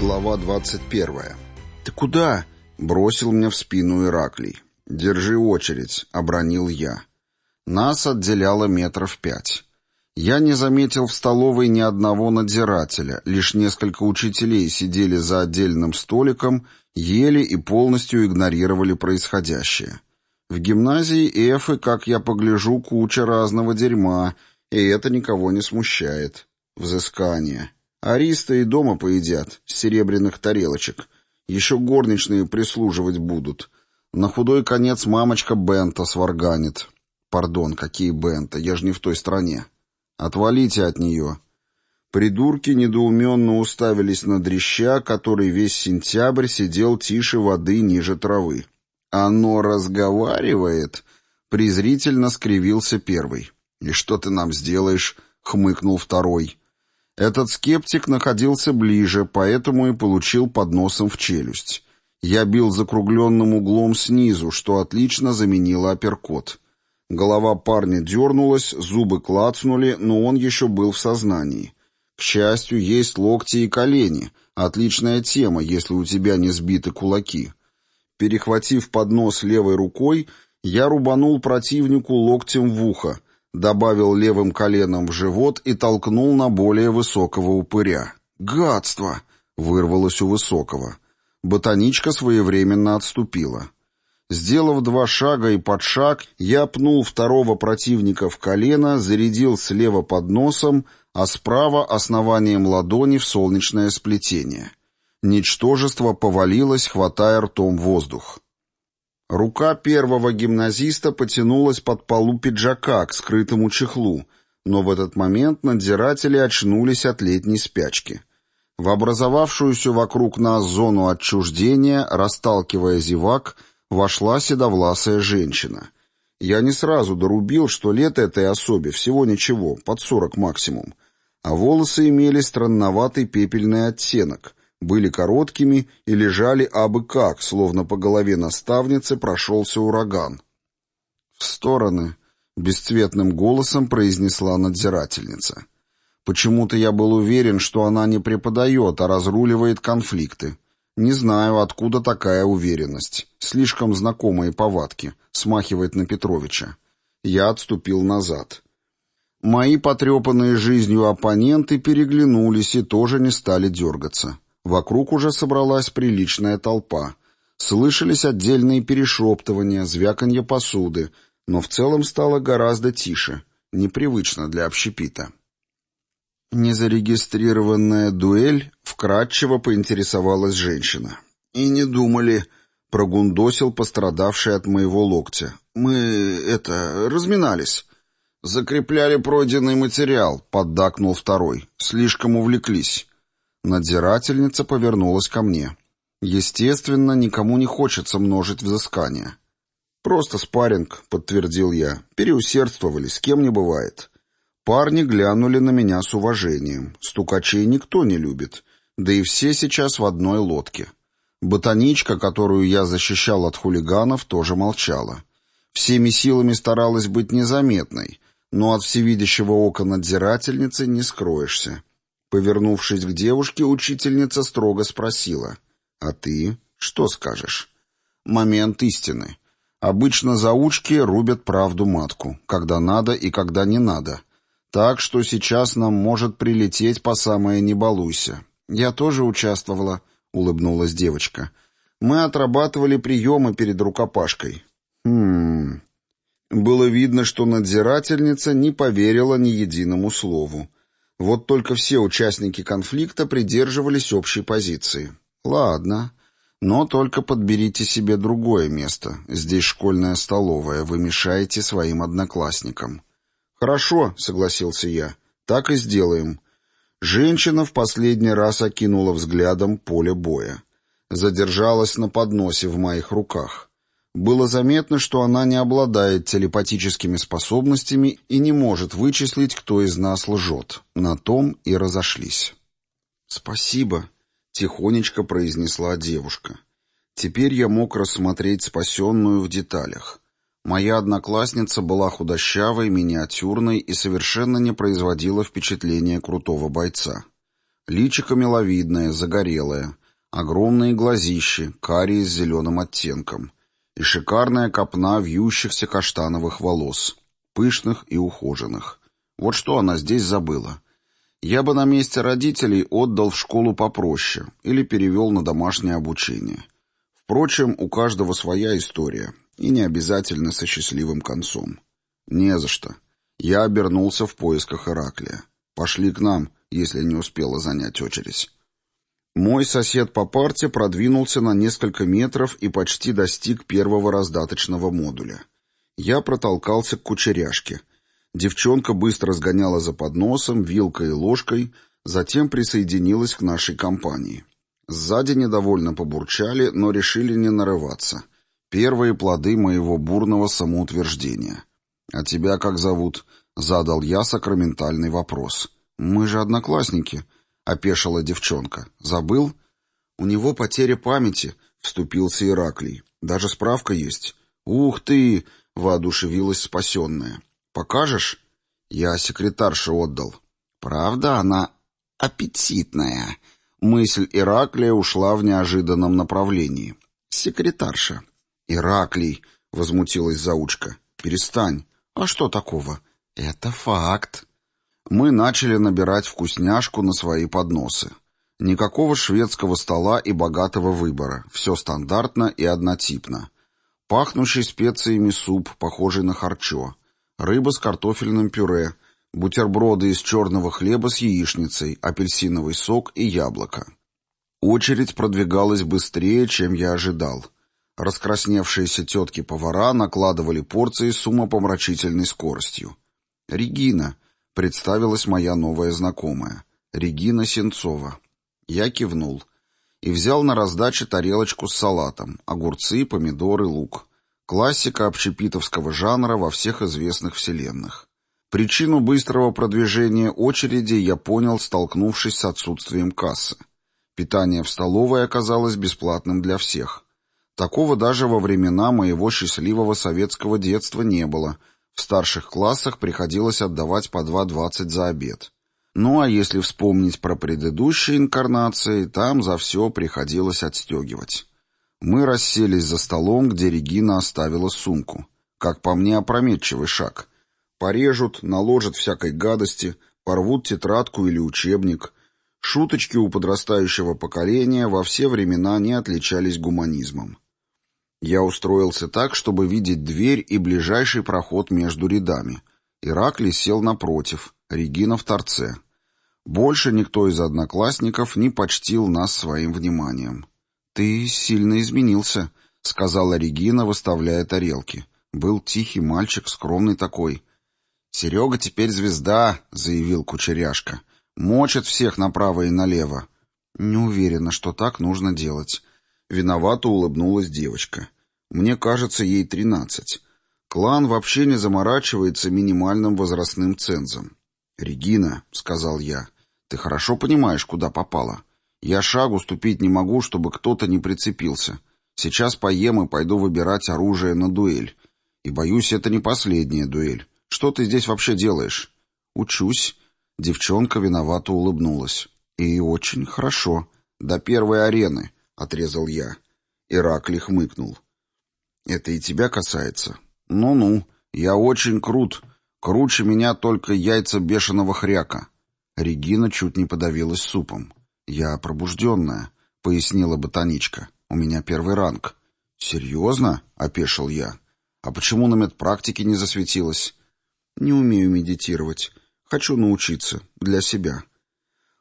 Глава 21. «Ты куда?» — бросил мне в спину Ираклий. «Держи очередь», — обронил я. Нас отделяло метров пять. Я не заметил в столовой ни одного надзирателя, лишь несколько учителей сидели за отдельным столиком, ели и полностью игнорировали происходящее. В гимназии Эфы, как я погляжу, куча разного дерьма, и это никого не смущает. Взыскание. Ариста и дома поедят, с серебряных тарелочек. Еще горничные прислуживать будут. На худой конец мамочка Бента сварганит. Пардон, какие Бента, я же не в той стране. Отвалите от нее. Придурки недоуменно уставились на дрища, который весь сентябрь сидел тише воды ниже травы. «Оно разговаривает?» — презрительно скривился первый. «И что ты нам сделаешь?» — хмыкнул второй. Этот скептик находился ближе, поэтому и получил подносом в челюсть. Я бил закругленным углом снизу, что отлично заменило апперкот. Голова парня дернулась, зубы клацнули, но он еще был в сознании. К счастью, есть локти и колени. Отличная тема, если у тебя не сбиты кулаки. Перехватив поднос левой рукой, я рубанул противнику локтем в ухо, добавил левым коленом в живот и толкнул на более высокого упыря. «Гадство!» — вырвалось у высокого. Ботаничка своевременно отступила. Сделав два шага и под шаг, я пнул второго противника в колено, зарядил слева под носом, а справа основанием ладони в солнечное сплетение. Ничтожество повалилось, хватая ртом воздух. Рука первого гимназиста потянулась под полу пиджака к скрытому чехлу, но в этот момент надзиратели очнулись от летней спячки. В образовавшуюся вокруг нас зону отчуждения, расталкивая зевак, вошла седовласая женщина. Я не сразу дорубил, что лет этой особе всего ничего, под сорок максимум, а волосы имели странноватый пепельный оттенок — были короткими и лежали абы как, словно по голове наставницы прошелся ураган. «В стороны», — бесцветным голосом произнесла надзирательница. «Почему-то я был уверен, что она не преподает, а разруливает конфликты. Не знаю, откуда такая уверенность. Слишком знакомые повадки. Смахивает на Петровича. Я отступил назад». Мои потрепанные жизнью оппоненты переглянулись и тоже не стали дергаться. Вокруг уже собралась приличная толпа. Слышались отдельные перешептывания, звяканье посуды, но в целом стало гораздо тише, непривычно для общепита. Незарегистрированная дуэль вкратчиво поинтересовалась женщина. «И не думали», — прогундосил пострадавший от моего локтя. «Мы, это, разминались». «Закрепляли пройденный материал», — поддакнул второй. «Слишком увлеклись». Надзирательница повернулась ко мне. Естественно, никому не хочется множить взыскания. «Просто спарринг», — подтвердил я. «Переусердствовали, с кем не бывает». Парни глянули на меня с уважением. Стукачей никто не любит. Да и все сейчас в одной лодке. Ботаничка, которую я защищал от хулиганов, тоже молчала. Всеми силами старалась быть незаметной, но от всевидящего ока надзирательницы не скроешься. Повернувшись к девушке, учительница строго спросила. «А ты что скажешь?» «Момент истины. Обычно заучки рубят правду матку, когда надо и когда не надо. Так что сейчас нам может прилететь по самое «не балуйся». «Я тоже участвовала», — улыбнулась девочка. «Мы отрабатывали приемы перед рукопашкой». «Хм...» Было видно, что надзирательница не поверила ни единому слову. Вот только все участники конфликта придерживались общей позиции. Ладно, но только подберите себе другое место. Здесь школьная столовая, вы мешаете своим одноклассникам. Хорошо, согласился я. Так и сделаем. Женщина в последний раз окинула взглядом поле боя. Задержалась на подносе в моих руках. Было заметно, что она не обладает телепатическими способностями и не может вычислить, кто из нас лжет. На том и разошлись. «Спасибо», — тихонечко произнесла девушка. Теперь я мог рассмотреть спасенную в деталях. Моя одноклассница была худощавой, миниатюрной и совершенно не производила впечатления крутого бойца. Личико миловидное, загорелое, огромные глазищи, карие с зеленым оттенком и шикарная копна вьющихся каштановых волос, пышных и ухоженных. Вот что она здесь забыла. Я бы на месте родителей отдал в школу попроще или перевел на домашнее обучение. Впрочем, у каждого своя история, и не обязательно со счастливым концом. Не за что. Я обернулся в поисках Ираклия. Пошли к нам, если не успела занять очередь. Мой сосед по парте продвинулся на несколько метров и почти достиг первого раздаточного модуля. Я протолкался к кучеряшке. Девчонка быстро сгоняла за подносом, вилкой и ложкой, затем присоединилась к нашей компании. Сзади недовольно побурчали, но решили не нарываться. Первые плоды моего бурного самоутверждения. «А тебя как зовут?» — задал я сакраментальный вопрос. «Мы же одноклассники», — опешила девчонка. «Забыл?» «У него потеря памяти», — вступился Ираклий. «Даже справка есть». «Ух ты!» — воодушевилась спасенная. «Покажешь?» «Я секретарше отдал». «Правда, она аппетитная». Мысль Ираклия ушла в неожиданном направлении. «Секретарша». «Ираклий», — возмутилась заучка. «Перестань». «А что такого?» «Это факт». Мы начали набирать вкусняшку на свои подносы. Никакого шведского стола и богатого выбора. Все стандартно и однотипно. Пахнущий специями суп, похожий на харчо. Рыба с картофельным пюре. Бутерброды из черного хлеба с яичницей, апельсиновый сок и яблоко. Очередь продвигалась быстрее, чем я ожидал. Раскрасневшиеся тетки-повара накладывали порции с умопомрачительной скоростью. «Регина», — представилась моя новая знакомая. «Регина Сенцова». Я кивнул и взял на раздаче тарелочку с салатом, огурцы, помидоры, лук. Классика общепитовского жанра во всех известных вселенных. Причину быстрого продвижения очереди я понял, столкнувшись с отсутствием кассы. Питание в столовой оказалось бесплатным для всех. Такого даже во времена моего счастливого советского детства не было. В старших классах приходилось отдавать по 2,20 за обед. Ну а если вспомнить про предыдущие инкарнации, там за все приходилось отстегивать. Мы расселись за столом, где Регина оставила сумку. Как по мне, опрометчивый шаг. Порежут, наложат всякой гадости, порвут тетрадку или учебник. Шуточки у подрастающего поколения во все времена не отличались гуманизмом. Я устроился так, чтобы видеть дверь и ближайший проход между рядами. Ираклий сел напротив, Регина в торце. Больше никто из одноклассников не почтил нас своим вниманием. «Ты сильно изменился», — сказала Регина, выставляя тарелки. «Был тихий мальчик, скромный такой». «Серега теперь звезда», — заявил Кучеряшка. «Мочит всех направо и налево». «Не уверена, что так нужно делать». Виновато улыбнулась девочка. «Мне кажется, ей тринадцать. Клан вообще не заморачивается минимальным возрастным цензом». «Регина», — сказал я, — «ты хорошо понимаешь, куда попала?» Я шагу ступить не могу, чтобы кто-то не прицепился. Сейчас поем и пойду выбирать оружие на дуэль. И боюсь, это не последняя дуэль. Что ты здесь вообще делаешь? Учусь. Девчонка виновато улыбнулась. И очень хорошо. До первой арены, отрезал я. Иракли хмыкнул. Это и тебя касается? Ну-ну, я очень крут. Круче меня только яйца бешеного хряка. Регина чуть не подавилась супом. «Я пробужденная», — пояснила ботаничка. «У меня первый ранг». «Серьезно?» — опешил я. «А почему на медпрактике не засветилась?» «Не умею медитировать. Хочу научиться. Для себя».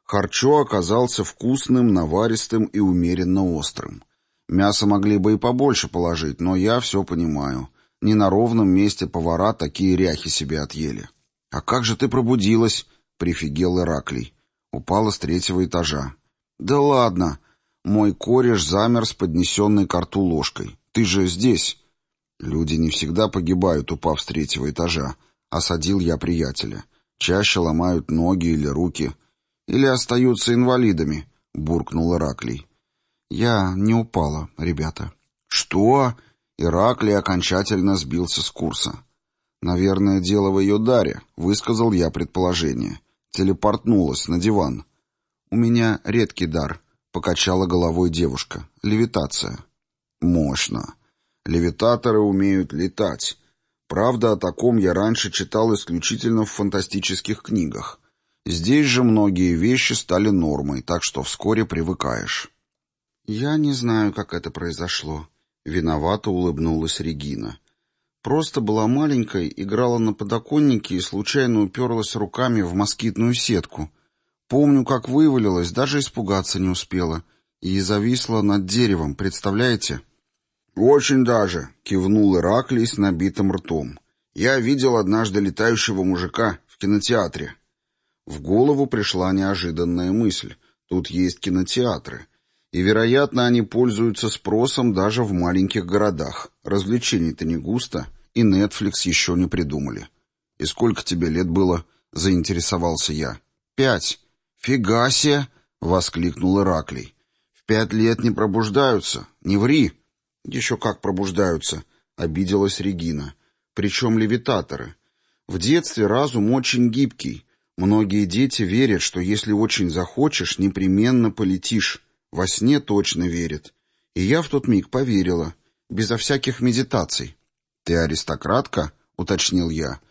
Харчо оказался вкусным, наваристым и умеренно острым. Мясо могли бы и побольше положить, но я все понимаю. Не на ровном месте повара такие ряхи себе отъели. «А как же ты пробудилась?» — прифигел Ираклий. Упала с третьего этажа. «Да ладно!» Мой кореш замер с поднесенной к рту ложкой. «Ты же здесь!» «Люди не всегда погибают, упав с третьего этажа», — осадил я приятеля. «Чаще ломают ноги или руки. Или остаются инвалидами», — буркнул Ираклий. «Я не упала, ребята». «Что?» Ираклий окончательно сбился с курса. «Наверное, дело в ее даре», — высказал я предположение. Телепортнулась на диван. «У меня редкий дар», — покачала головой девушка. «Левитация». «Мощно. Левитаторы умеют летать. Правда, о таком я раньше читал исключительно в фантастических книгах. Здесь же многие вещи стали нормой, так что вскоре привыкаешь». «Я не знаю, как это произошло», — виновато улыбнулась Регина. «Просто была маленькой, играла на подоконнике и случайно уперлась руками в москитную сетку. Помню, как вывалилась, даже испугаться не успела. И зависла над деревом, представляете?» «Очень даже», — кивнул Ираклий с набитым ртом. «Я видел однажды летающего мужика в кинотеатре». В голову пришла неожиданная мысль. Тут есть кинотеатры. И, вероятно, они пользуются спросом даже в маленьких городах. Развлечений-то не густо, и Netflix еще не придумали. «И сколько тебе лет было?» — заинтересовался я. «Пять». «Фига себе!» — воскликнул Ираклий. «В пять лет не пробуждаются. Не ври!» «Еще как пробуждаются!» — обиделась Регина. «Причем левитаторы. В детстве разум очень гибкий. Многие дети верят, что если очень захочешь, непременно полетишь. Во сне точно верят. И я в тот миг поверила, безо всяких медитаций. «Ты аристократка?» — уточнил я.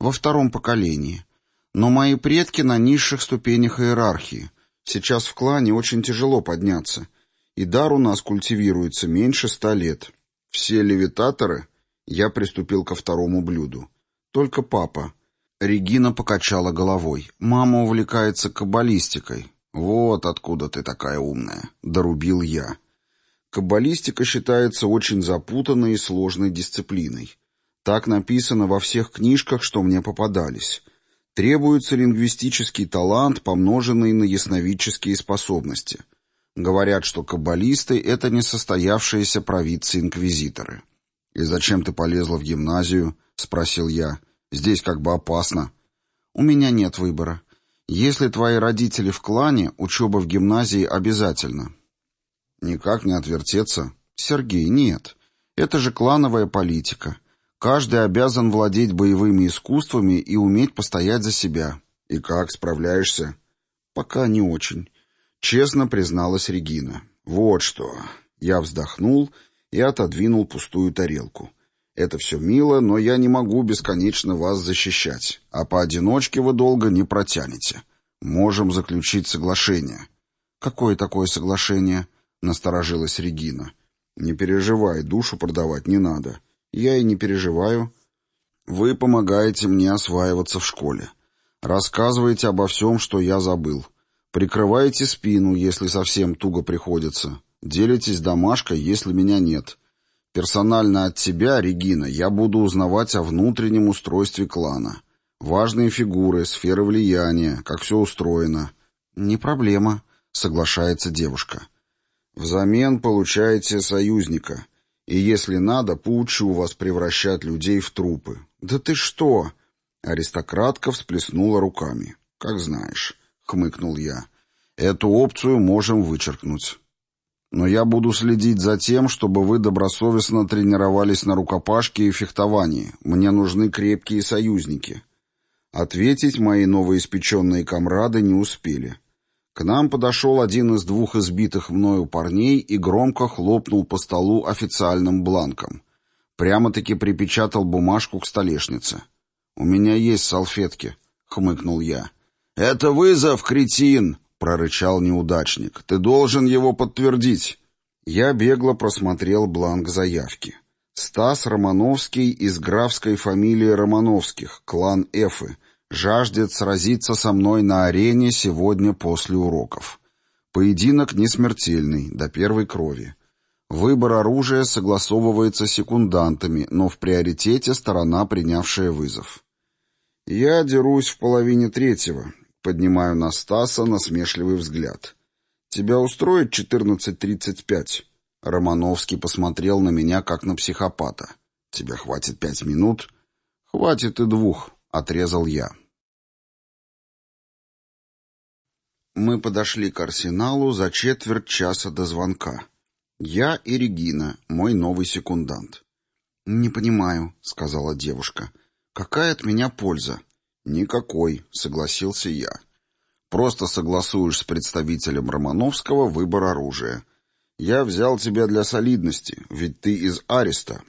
«Во втором поколении. Но мои предки на низших ступенях иерархии. Сейчас в клане очень тяжело подняться. И дар у нас культивируется меньше ста лет. Все левитаторы...» Я приступил ко второму блюду. «Только папа». Регина покачала головой. «Мама увлекается каббалистикой. «Вот откуда ты такая умная», — дорубил я. Каббалистика считается очень запутанной и сложной дисциплиной. Так написано во всех книжках, что мне попадались. Требуется лингвистический талант, помноженный на ясновидческие способности. Говорят, что каббалисты — это несостоявшиеся провидцы-инквизиторы. «И зачем ты полезла в гимназию?» — спросил я. «Здесь как бы опасно». «У меня нет выбора. Если твои родители в клане, учеба в гимназии обязательно. Никак не отвертеться. Сергей, нет. Это же клановая политика. Каждый обязан владеть боевыми искусствами и уметь постоять за себя. И как, справляешься? Пока не очень. Честно призналась Регина. Вот что. Я вздохнул и отодвинул пустую тарелку. Это все мило, но я не могу бесконечно вас защищать, а поодиночке вы долго не протянете. Можем заключить соглашение». «Какое такое соглашение?» — насторожилась Регина. «Не переживай, душу продавать не надо. Я и не переживаю. Вы помогаете мне осваиваться в школе. Рассказываете обо всем, что я забыл. Прикрываете спину, если совсем туго приходится. Делитесь домашкой, если меня нет. Персонально от тебя, Регина, я буду узнавать о внутреннем устройстве клана. Важные фигуры, сферы влияния, как все устроено. Не проблема, соглашается девушка. Взамен получаете союзника. И если надо, поучу вас превращать людей в трупы. Да ты что? Аристократка всплеснула руками. Как знаешь, хмыкнул я. Эту опцию можем вычеркнуть. Но я буду следить за тем, чтобы вы добросовестно тренировались на рукопашке и фехтовании. Мне нужны крепкие союзники». Ответить мои новоиспеченные комрады не успели. К нам подошел один из двух избитых мною парней и громко хлопнул по столу официальным бланком. Прямо-таки припечатал бумажку к столешнице. «У меня есть салфетки», — хмыкнул я. «Это вызов, кретин!» — прорычал неудачник. «Ты должен его подтвердить». Я бегло просмотрел бланк заявки. Стас Романовский из графской фамилии Романовских, клан Эфы, жаждет сразиться со мной на арене сегодня после уроков. Поединок не смертельный, до первой крови. Выбор оружия согласовывается секундантами, но в приоритете сторона, принявшая вызов. Я дерусь в половине третьего, Поднимаю на Стаса насмешливый взгляд. «Тебя устроит 14.35?» Романовский посмотрел на меня, как на психопата. «Тебе хватит пять минут?» «Хватит и двух», — отрезал я. Мы подошли к арсеналу за четверть часа до звонка. Я и Регина, мой новый секундант. «Не понимаю», — сказала девушка. «Какая от меня польза?» «Никакой», — согласился я. Просто согласуешь с представителем Романовского выбор оружия. Я взял тебя для солидности, ведь ты из Ареста.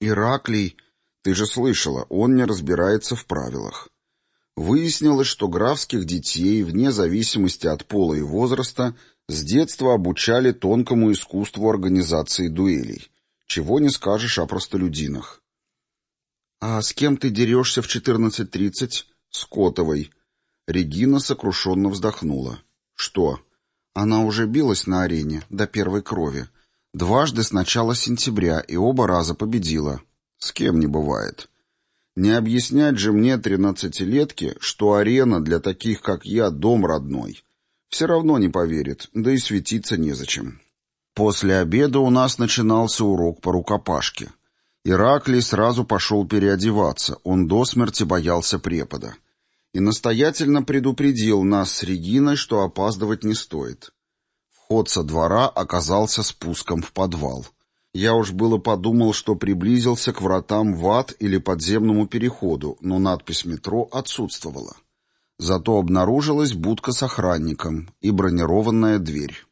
Ираклий, ты же слышала, он не разбирается в правилах. Выяснилось, что графских детей, вне зависимости от пола и возраста, с детства обучали тонкому искусству организации дуэлей. Чего не скажешь о простолюдинах. «А с кем ты дерешься в 14.30?» «С Котовой». Регина сокрушенно вздохнула. «Что?» Она уже билась на арене до первой крови. Дважды с начала сентября и оба раза победила. С кем не бывает. Не объяснять же мне, тринадцатилетке, что арена для таких, как я, дом родной. Все равно не поверит, да и светиться незачем. После обеда у нас начинался урок по рукопашке. Ираклий сразу пошел переодеваться, он до смерти боялся препода. И настоятельно предупредил нас с Региной, что опаздывать не стоит. Вход со двора оказался спуском в подвал. Я уж было подумал, что приблизился к вратам в ад или подземному переходу, но надпись «Метро» отсутствовала. Зато обнаружилась будка с охранником и бронированная дверь.